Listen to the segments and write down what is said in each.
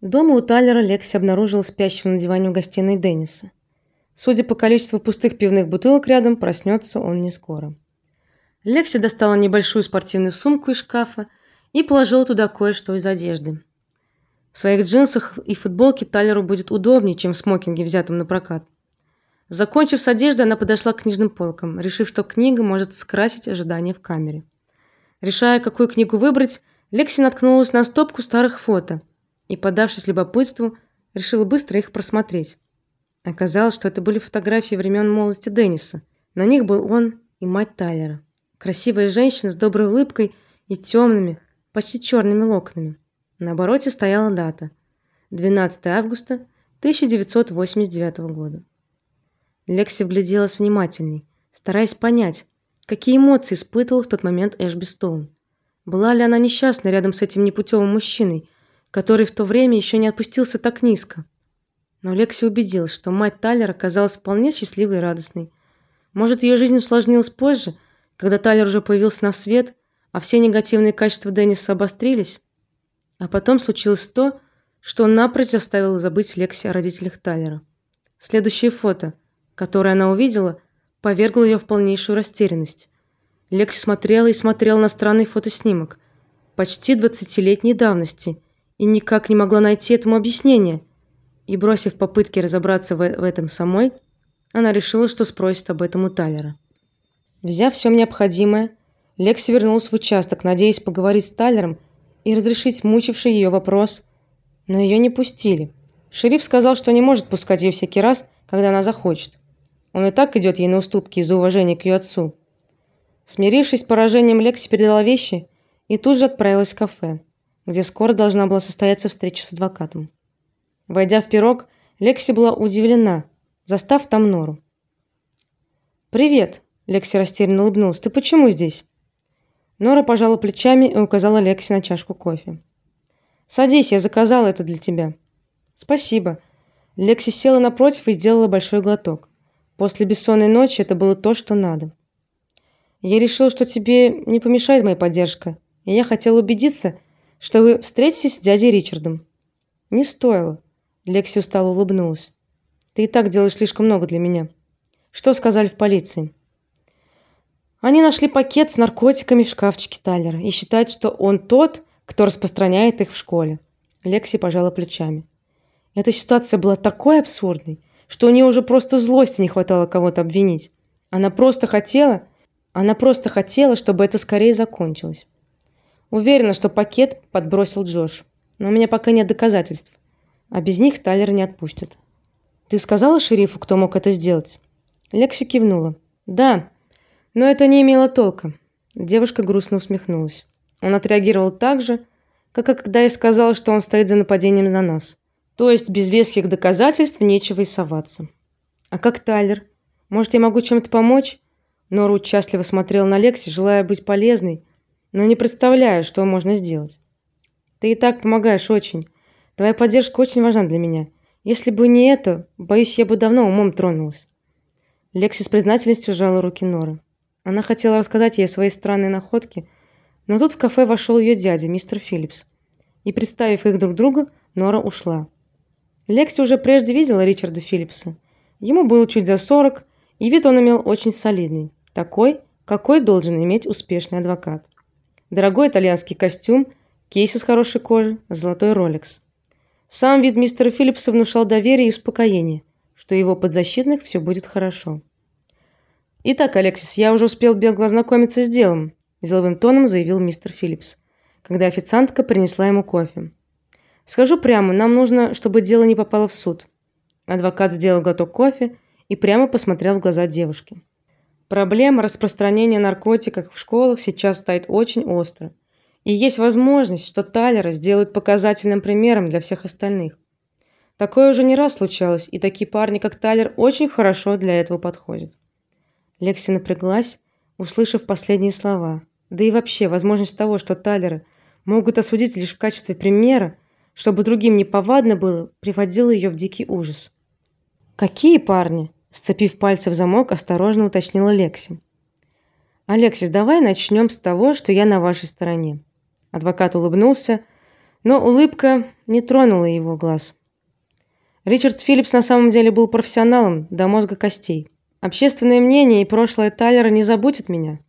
Дома у Тайлера Лекси обнаружила спящего на диване в гостиной Денниса. Судя по количеству пустых пивных бутылок рядом, проснется он не скоро. Лекси достала небольшую спортивную сумку из шкафа и положила туда кое-что из одежды. В своих джинсах и футболке Тайлеру будет удобнее, чем в смокинге, взятом на прокат. Закончив с одеждой, она подошла к книжным полкам, решив, что книга может скрасить ожидание в камере. Решая, какую книгу выбрать, Лекси наткнулась на стопку старых фото и, поддавшись любопытству, решила быстро их просмотреть. Оказалось, что это были фотографии времен молодости Денниса. На них был он и мать Тайлера. Красивая женщина с доброй улыбкой и темными, почти черными локонами. На обороте стояла дата: 12 августа 1989 года. Лекси вгляделась внимательней, стараясь понять, какие эмоции испытывал в тот момент Эшби Стоун. Была ли она несчастна рядом с этим непутевым мужчиной, который в то время еще не опустился так низко? Но Лекси убедилась, что мать Тайлера оказалась вполне счастливой и радостной. Может, ее жизнь усложнилась позже, когда Тайлер уже появился на свет, а все негативные качества Денниса обострились? А потом случилось то, что напрочь заставило забыть Лекси о родителях Тайлера. Следующее фото, которое она увидела, повергло ее в полнейшую растерянность. Лекси смотрела и смотрела на странный фотоснимок, почти двадцатилетней давности, и никак не могла найти этому объяснения. И бросив попытки разобраться в, в этом самой, она решила, что спросит об этом у Тайлера. Взяв все необходимое, Лекси вернулась в участок, надеясь поговорить с Тайлером и разрешить мучивший ее вопрос, но ее не пустили. Шериф сказал, что не может пускать ее всякий раз, когда она захочет. Он и так идет ей на уступки из-за уважения к ее отцу. Смирившись с поражением, Лекси передала вещи и тут же отправилась в кафе, где скоро должна была состояться встреча с адвокатом. Войдя в пирог, Лекси была удивлена, застав там Нору. Привет, Лекси растерянно улыбнулась. Ты почему здесь? Нора пожала плечами и указала Лекси на чашку кофе. Садись, я заказала это для тебя. Спасибо. Лекси села напротив и сделала большой глоток. После бессонной ночи это было то, что надо. Я решил, что тебе не помешает моя поддержка, и я хотел убедиться, что вы встретитесь с дядей Ричардом. Не стоило. Лекси устало улыбнулась. Ты и так делаешь слишком много для меня. Что сказали в полиции? Они нашли пакет с наркотиками в шкафчике Тайлера и считают, что он тот, кто распространяет их в школе. Лекси пожала плечами. Эта ситуация была такой абсурдной, что у нее уже просто злости не хватало кого-то обвинить. Она просто хотела, она просто хотела, чтобы это скорее закончилось. Уверена, что пакет подбросил Джош, но у меня пока нет доказательств, а без них Тайлер не отпустят. Ты сказала шерифу, кто мог это сделать? Лекси кивнула. Да, но это не имело толка. Девушка грустно усмехнулась. Он отреагировал так же, как и когда я сказала, что он стоит за нападением на нас. То есть без веских доказательств нечего и соваться. А как Тайлер? Может, я могу чем-то помочь? Нора участливо смотрел на Лекси, желая быть полезной, но не представляя, что можно сделать. Ты и так помогаешь очень. Твоя поддержка очень важна для меня. Если бы не это, боюсь, я бы давно умом тронулась. Лекси с признательностью сжала руки Норы. Она хотела рассказать ей о своей странной находке, но тут в кафе вошел ее дядя, мистер Филлипс. И представив их друг другу, Нора ушла. Лекси уже прежде видела Ричарда Филлипса. Ему было чуть за сорок, и вид он имел очень солидный такой, какой должен иметь успешный адвокат. Дорогой итальянский костюм, кейс из хорошей кожи, золотой Rolex. Сам вид мистера Филлипса внушал доверие и успокоение, что его подзащитных все будет хорошо. Итак, Алексис, я уже успел бегло ознакомиться с делом, деловым тоном заявил мистер Филлипс, когда официантка принесла ему кофе. Скажу прямо, нам нужно, чтобы дело не попало в суд. Адвокат сделал глоток кофе и прямо посмотрел в глаза девушки. Проблема распространения наркотиков в школах сейчас стоит очень остро. И есть возможность, что Тайлера сделают показательным примером для всех остальных. Такое уже не раз случалось, и такие парни, как Тайлер, очень хорошо для этого подходят. Лекси напряглась, услышав последние слова. Да и вообще, возможность того, что Тайлера могут осудить лишь в качестве примера, чтобы другим не повадно было, приводила ее в дикий ужас. Какие парни? Сцепив пальцы в замок, осторожно уточнила Лекси. Алексис, давай начнем с того, что я на вашей стороне. Адвокат улыбнулся, Но улыбка не тронула его глаз. Ричард Филлипс на самом деле был профессионалом до мозга костей. Общественное мнение и прошлое Тайлера не забудет меня.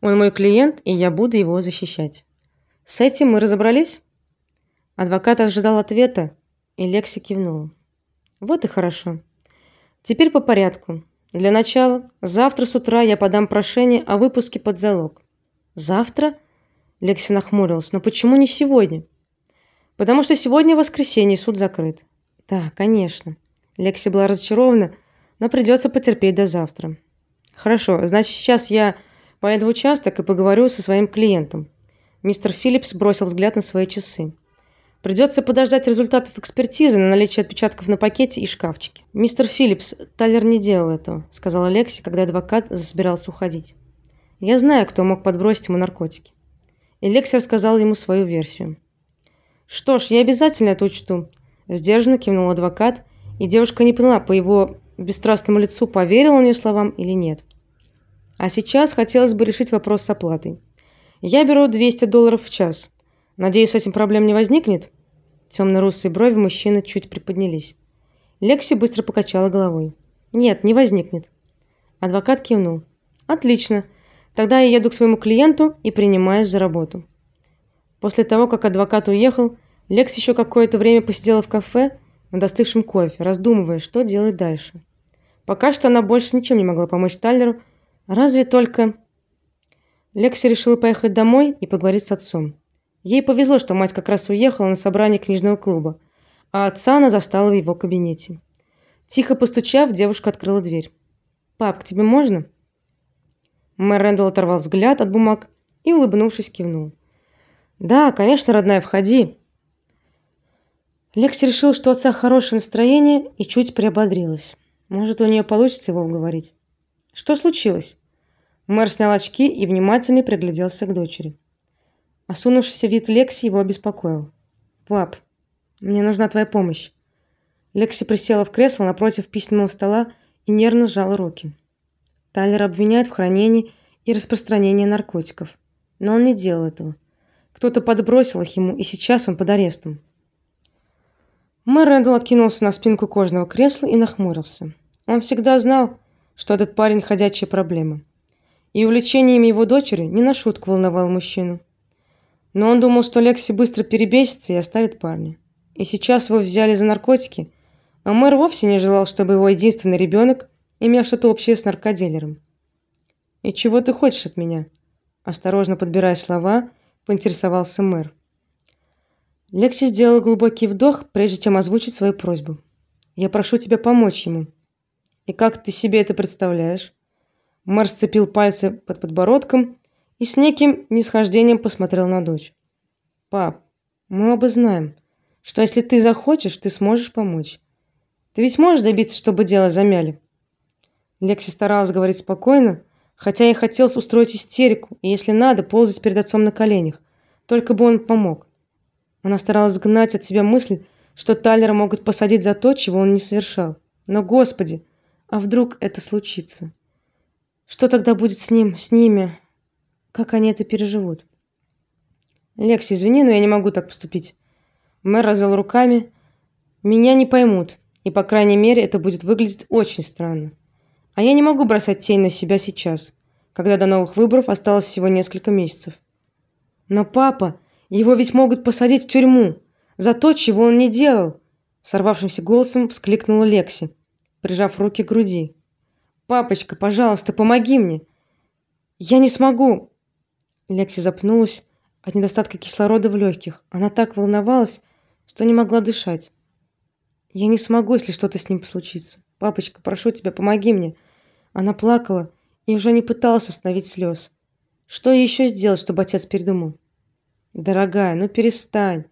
Он мой клиент, и я буду его защищать. С этим мы разобрались? Адвокат ожидал ответа, и Лекси кивнула. Вот и хорошо. Теперь по порядку. Для начала, завтра с утра я подам прошение о выпуске под залог. Завтра? Лекси нахмурилась. Но почему не сегодня? Потому что сегодня воскресенье, суд закрыт. Да, конечно. Лекси была разочарована, но придется потерпеть до завтра. Хорошо, значит, сейчас я поеду в участок и поговорю со своим клиентом. Мистер Филлипс бросил взгляд на свои часы. Придется подождать результатов экспертизы на наличие отпечатков на пакете и шкафчике. Мистер Филлипс, Тайлер не делал этого, сказала Лекси, когда адвокат засобирался уходить. Я знаю, кто мог подбросить ему наркотики. И Лекси рассказал ему свою версию. Что ж, я обязательно это учту, сдержанно кивнул адвокат, и девушка не поняла по его бесстрастному лицу, поверил он ее словам или нет. А сейчас хотелось бы решить вопрос с оплатой. Я беру 200 долларов в час. Надеюсь, с этим проблем не возникнет. Темно-русые брови мужчины чуть приподнялись. Лекси быстро покачала головой. Нет, не возникнет. Адвокат кивнул. Отлично. Тогда я еду к своему клиенту и принимаюсь за работу. После того, как адвокат уехал, Лекси еще какое-то время посидела в кафе над остывшим кофе, раздумывая, что делать дальше. Пока что она больше ничем не могла помочь Тайлеру, разве только Лекси решила поехать домой и поговорить с отцом. Ей повезло, что мать как раз уехала на собрание книжного клуба, а отца она застала в его кабинете. Тихо постучав, девушка открыла дверь. "Пап, к тебе можно?" Мэр Рэндалл оторвал взгляд от бумаг и, улыбнувшись, кивнул. "Да, конечно, родная, входи". Лекси решил, что у отца хорошее настроение и чуть приободрилась. Может, у нее получится его уговорить. Что случилось? Мэр снял очки и внимательно пригляделся к дочери. Осунувшийся вид Лекси его обеспокоил. "Пап, мне нужна твоя помощь". Лекси присела в кресло напротив письменного стола и нервно сжала руки. Тайлер обвиняет в хранении и распространении наркотиков, но он не делал этого. Кто-то подбросил их ему, и сейчас он под арестом. Мэр Рэндалл откинулся на спинку кожаного кресла и нахмурился. Он всегда знал, что этот парень ходячая проблема. И увлечение его дочери не на шутку волновало мужчину. Но он думал, что Лекси быстро перебесится и оставит парня. И сейчас его взяли за наркотики, а мэр вовсе не желал, чтобы его единственный ребенок имел что-то общее с наркодилером. "И чего ты хочешь от меня?" осторожно подбирая слова, поинтересовался мэр. Лекси сделала глубокий вдох, прежде чем озвучить свою просьбу. "Я прошу тебя помочь ему". "И как ты себе это представляешь?" Мэр сцепил пальцы под подбородком и с неким нисхождением посмотрел на дочь. Пап, мы оба знаем, что если ты захочешь, ты сможешь помочь. Ты ведь можешь добиться, чтобы дело замяли. Лекси старалась говорить спокойно, хотя и хотелось устроить истерику, и если надо, ползать перед отцом на коленях, только бы он помог. Она старалась гнать от себя мысль, что Тайлера могут посадить за то, чего он не совершал. Но, господи, а вдруг это случится? Что тогда будет с ним, с ними? Как они это переживут? Лекси, извини, но я не могу так поступить. Мэр развел руками. Меня не поймут, и по крайней мере, это будет выглядеть очень странно. А я не могу бросать тень на себя сейчас, когда до новых выборов осталось всего несколько месяцев. Но папа, его ведь могут посадить в тюрьму за то, чего он не делал, сорвавшимся голосом вскликнула Лекси, прижав руки к груди. Папочка, пожалуйста, помоги мне. Я не смогу. Лекси запнулась от недостатка кислорода в легких. Она так волновалась, что не могла дышать. Я не смогу, если что-то с ним случится. Папочка, прошу тебя, помоги мне. Она плакала и уже не пыталась остановить слез. Что еще сделать, чтобы отец передумал? Дорогая, ну перестань.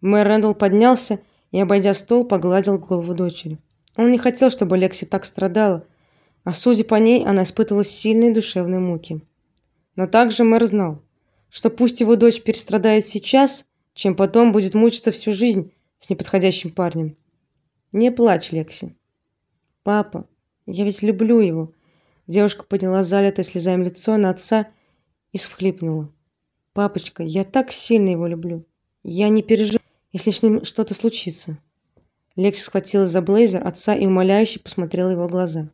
Мэр Рэндалл поднялся и, обойдя стол, погладил голову дочери. Он не хотел, чтобы Лекси так страдала, а судя по ней, она испытывала сильные душевные муки. Но также мэр знал, что пусть его дочь перестрадает сейчас, чем потом будет мучиться всю жизнь с неподходящим парнем. Не плачь, Лекси. Папа, я ведь люблю его. Девушка подняла залитое слезами лицо на отца и всхлипнула. Папочка, я так сильно его люблю. Я не переживу. если с ним что-то случится. Лекси схватила за блейзер отца и умоляюще посмотрела его глаза.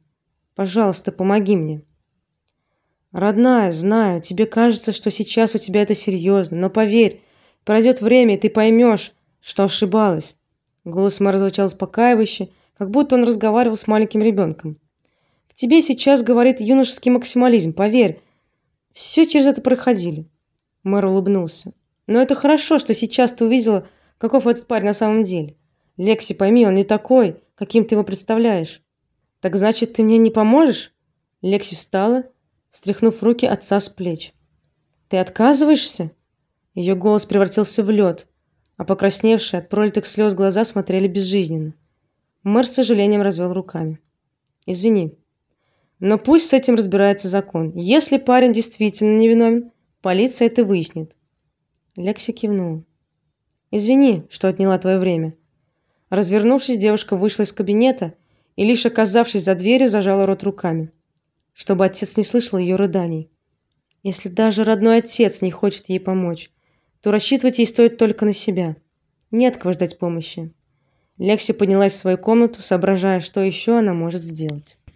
Пожалуйста, помоги мне. Родная, знаю, тебе кажется, что сейчас у тебя это серьезно, но поверь, пройдет время, и ты поймешь, что ошибалась. Голос мэра звучал успокаивающе, как будто он разговаривал с маленьким ребенком. В тебе сейчас говорит юношеский максимализм, поверь. Все через это проходили. Мэр улыбнулся. Но это хорошо, что сейчас ты увидела, каков этот парень на самом деле. Лекси, пойми, он не такой, каким ты его представляешь. Так значит, ты мне не поможешь? Лекси встала, стряхнув руки отца с плеч. Ты отказываешься? Ее голос превратился в лед, а покрасневшие от пролитых слез глаза смотрели безжизненно. Мэр с сожалением развел руками. Извини. Но пусть с этим разбирается закон. Если парень действительно невиновен, полиция это выяснит. Лекси кивнула. Извини, что отняла твое время. Развернувшись, девушка вышла из кабинета и лишь оказавшись за дверью, зажала рот руками, чтобы отец не слышал ее рыданий. Если даже родной отец не хочет ей помочь, то рассчитывать ей стоит только на себя. Нет кого ждать помощи. Лекси поднялась в свою комнату, соображая, что еще она может сделать.